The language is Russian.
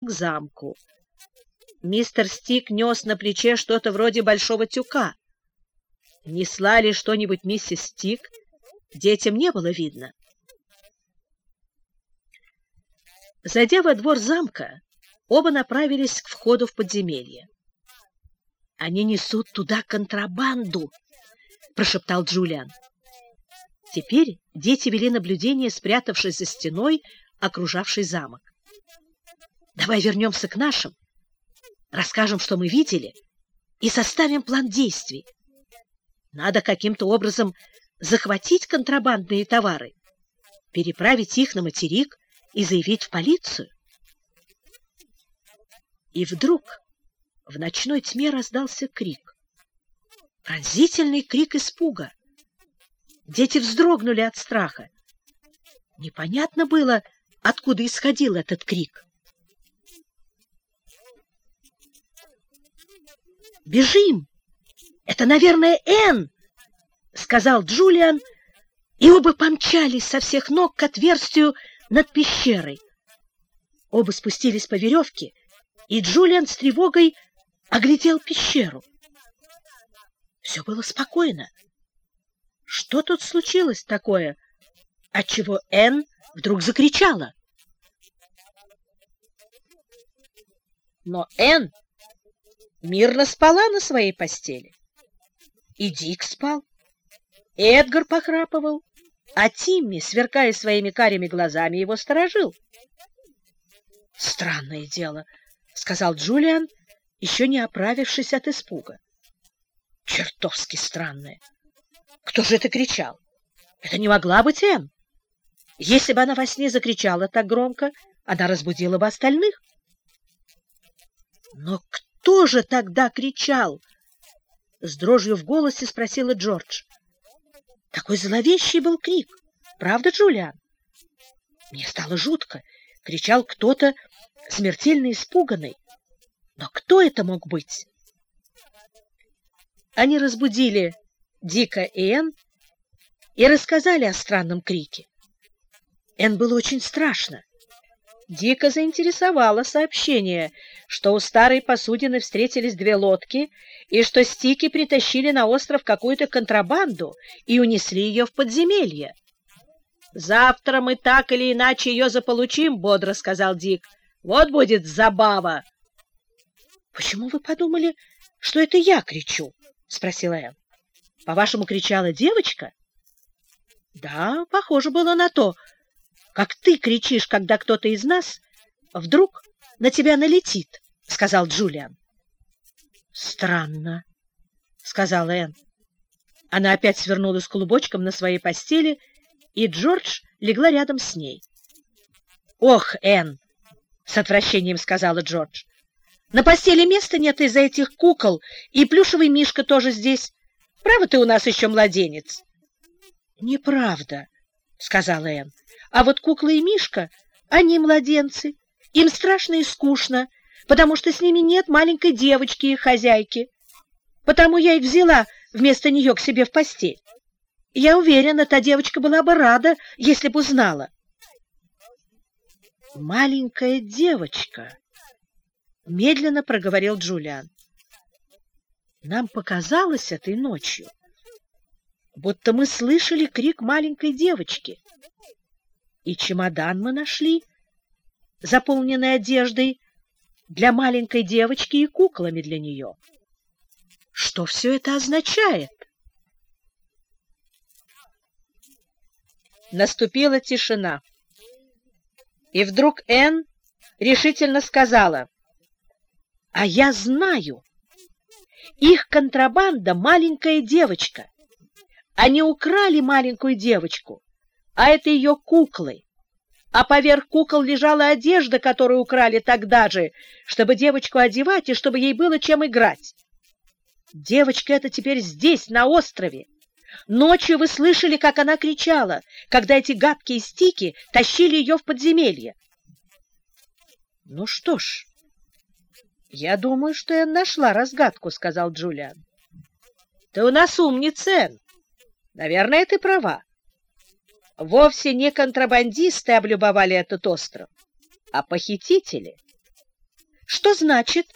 к замку. Мистер Стик нес на плече что-то вроде большого тюка. Несла ли что-нибудь миссис Стик, детям не было видно. Зайдя во двор замка, оба направились к входу в подземелье. «Они несут туда контрабанду!» — прошептал Джулиан. Теперь дети вели наблюдение, спрятавшись за стеной, окружавшей замок. «Давай вернемся к нашим, расскажем, что мы видели, и составим план действий. Надо каким-то образом захватить контрабандные товары, переправить их на материк и заявить в полицию. И вдруг в ночной тьме раздался крик. Пронзительный крик испуга. Дети вздрогнули от страха. Непонятно было, откуда исходил этот крик. «Бежим! Это, наверное, Энн!» — сказал Джулиан, и оба помчались со всех ног к отверстию над пещерой. Оба спустились по веревке, и Джулиан с тревогой оглядел пещеру. Все было спокойно. Что тут случилось такое, отчего Энн вдруг закричала? Но Энн мирно спала на своей постели. И Дик спал. Эдгар похрапывал, а Тимми, сверкая своими карими глазами, его сторожил. «Странное дело», — сказал Джулиан, еще не оправившись от испуга. «Чертовски странное! Кто же это кричал? Это не могла быть Энн. Если бы она во сне закричала так громко, она разбудила бы остальных. Но кто же тогда кричал? С дрожью в голосе спросила Джордж. Какой зловещий был крик. Правда, Джулиан? Мне стало жутко. Кричал кто-то смертельно испуганный. Но кто это мог быть? Они разбудили Дика и Энн и рассказали о странном крике. Энн было очень страшно. Дика заинтересовало сообщение, что у старой посудины встретились две лодки и что стики притащили на остров какую-то контрабанду и унесли ее в подземелье. «Завтра мы так или иначе ее заполучим», — бодро сказал Дик. «Вот будет забава!» «Почему вы подумали, что это я кричу?» — спросила Энн. По-вашему, кричала девочка? Да, похоже было на то, как ты кричишь, когда кто-то из нас вдруг на тебя налетит, сказал Джулиан. Странно, сказала Энн. Она опять свернулась клубочком на своей постели, и Джордж легла рядом с ней. «Ох, Энн!» — с отвращением сказала Джордж. «На постели места нет из-за этих кукол, и плюшевый мишка тоже здесь. Право ты у нас еще младенец. — Неправда, — сказала Энн. — А вот кукла и Мишка, они младенцы. Им страшно и скучно, потому что с ними нет маленькой девочки и хозяйки. Потому я их взяла вместо нее к себе в постель. Я уверена, та девочка была бы рада, если бы узнала. «Маленькая девочка», — медленно проговорил Джулиан. Нам показалось этой ночью, будто мы слышали крик маленькой девочки. И чемодан мы нашли, заполненный одеждой для маленькой девочки и куклами для нее. Что все это означает? Наступила тишина. И вдруг Энн решительно сказала, «А я знаю!» Их контрабанда — маленькая девочка. Они украли маленькую девочку, а это ее куклы. А поверх кукол лежала одежда, которую украли тогда же, чтобы девочку одевать и чтобы ей было чем играть. Девочка эта теперь здесь, на острове. Ночью вы слышали, как она кричала, когда эти гадкие стики тащили ее в подземелье. Ну что ж, «Я думаю, что я нашла разгадку», — сказал Джулиан. «Ты у нас умница, Энн. Наверное, ты права. Вовсе не контрабандисты облюбовали этот остров, а похитители. Что значит